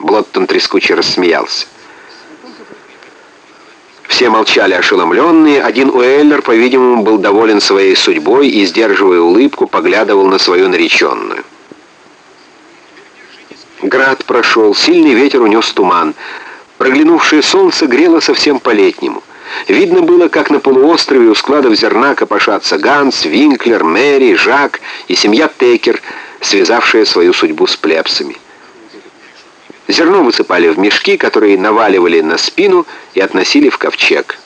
Блоттон трескуче рассмеялся. Все молчали ошеломленные. Один Уэллер, по-видимому, был доволен своей судьбой и, сдерживая улыбку, поглядывал на свою нареченную. Град прошел, сильный ветер унес туман. Проглянувшее солнце грело совсем по-летнему. Видно было, как на полуострове у складов зерна копошатся Ганс, Винклер, Мэри, Жак и семья Текер, связавшая свою судьбу с плебсами. Зерно высыпали в мешки, которые наваливали на спину и относили в ковчег.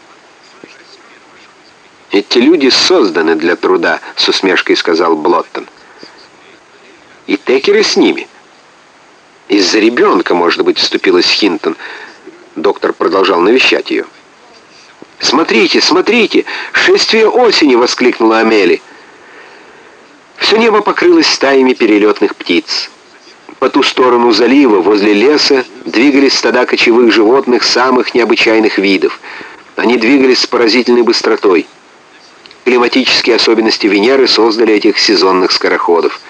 «Эти люди созданы для труда», — с усмешкой сказал Блоттон. «И Текеры с ними». «Из-за ребенка, может быть, вступилась Хинтон». Доктор продолжал навещать ее. «Смотрите, смотрите! Шествие осени!» — воскликнула Амели. Все небо покрылось стаями перелетных птиц. По ту сторону залива, возле леса, двигались стада кочевых животных самых необычайных видов. Они двигались с поразительной быстротой. Климатические особенности Венеры создали этих сезонных скороходов.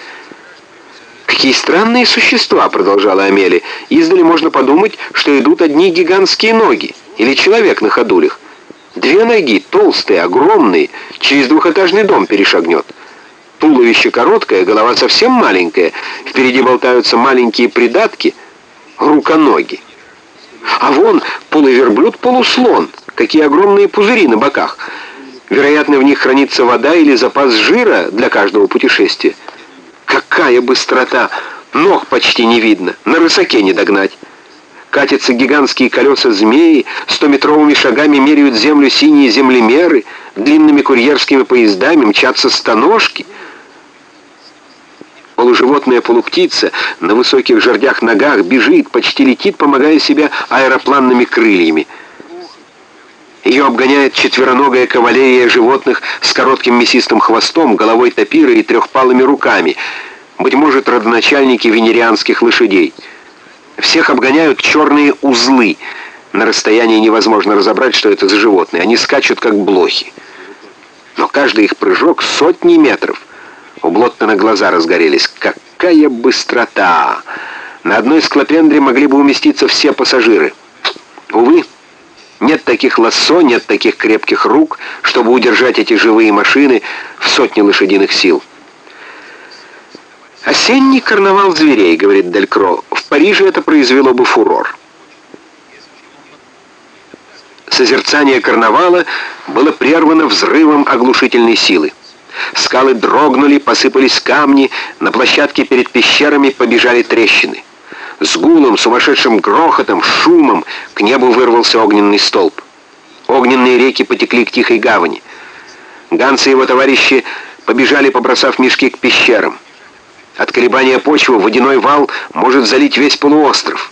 «Какие странные существа!» — продолжала Амели. «Издали можно подумать, что идут одни гигантские ноги или человек на ходулях. Две ноги, толстые, огромные, через двухэтажный дом перешагнет. Туловище короткое, голова совсем маленькая, впереди болтаются маленькие придатки, руконоги. А вон полуверблюд-полуслон, какие огромные пузыри на боках. Вероятно, в них хранится вода или запас жира для каждого путешествия. Какая быстрота! Ног почти не видно, на рысаке не догнать. Катятся гигантские колеса змеи, стометровыми шагами меряют землю синие землемеры, длинными курьерскими поездами мчатся станожки. Полуживотная полуптица на высоких жердях ногах бежит, почти летит, помогая себе аэропланными крыльями. Ее обгоняет четвероногая кавалерия животных с коротким мясистым хвостом, головой топира и трехпалыми руками. Быть может, родоначальники венерианских лошадей — всех обгоняют черные узлы. На расстоянии невозможно разобрать, что это за животные. Они скачут, как блохи. Но каждый их прыжок сотни метров. У Блоттона глаза разгорелись. Какая быстрота! На одной склопендре могли бы уместиться все пассажиры. Увы, нет таких лассо, нет таких крепких рук, чтобы удержать эти живые машины в сотни лошадиных сил. «Осенний карнавал зверей», — говорит Делькро. «В Париже это произвело бы фурор». Созерцание карнавала было прервано взрывом оглушительной силы. Скалы дрогнули, посыпались камни, на площадке перед пещерами побежали трещины. С гулом, сумасшедшим грохотом, шумом к небу вырвался огненный столб. Огненные реки потекли к тихой гавани. Ганс и его товарищи побежали, побросав мешки к пещерам. От колебания почвы водяной вал может залить весь полуостров.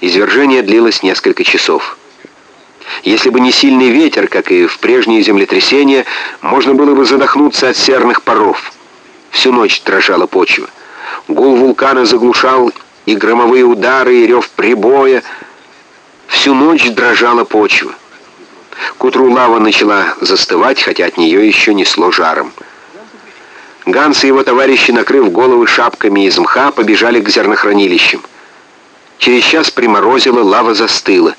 Извержение длилось несколько часов. Если бы не сильный ветер, как и в прежние землетрясения, можно было бы задохнуться от серных паров. Всю ночь дрожала почва. Гул вулкана заглушал и громовые удары, и рев прибоя. Всю ночь дрожала почва. К утру лава начала застывать, хотя от нее еще несло жаром. Ганс и его товарищи, накрыв головы шапками из мха, побежали к зернохранилищам. Через час приморозило, лава застыла.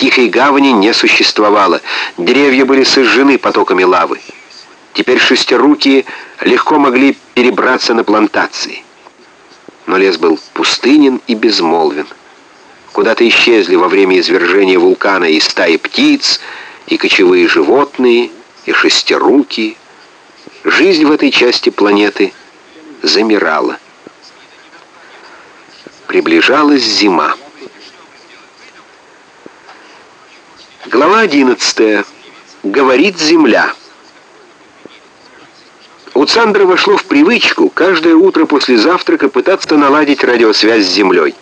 Тихой гавани не существовало. Деревья были сожжены потоками лавы. Теперь шестирукие легко могли перебраться на плантации. Но лес был пустынен и безмолвен. Куда-то исчезли во время извержения вулкана и стаи птиц, и кочевые животные, и шестирукие. Жизнь в этой части планеты замирала. Приближалась зима. Глава 11. Говорит Земля. У Цандра вошло в привычку каждое утро после завтрака пытаться наладить радиосвязь с Землей.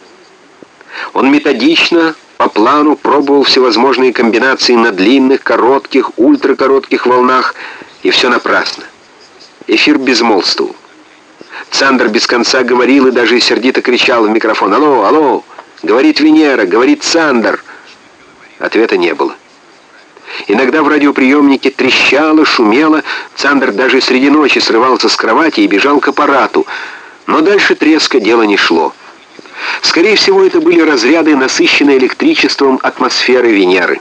Он методично, по плану, пробовал всевозможные комбинации на длинных, коротких, ультракоротких волнах, и все напрасно. Эфир безмолвствовал. Цандр без конца говорил и даже сердито кричал в микрофон «Алло, алло! Говорит Венера, говорит Цандр!» Ответа не было. Иногда в радиоприемнике трещало, шумело, Цандер даже среди ночи срывался с кровати и бежал к аппарату, но дальше треска дело не шло. Скорее всего, это были разряды, насыщенные электричеством атмосферы Венеры.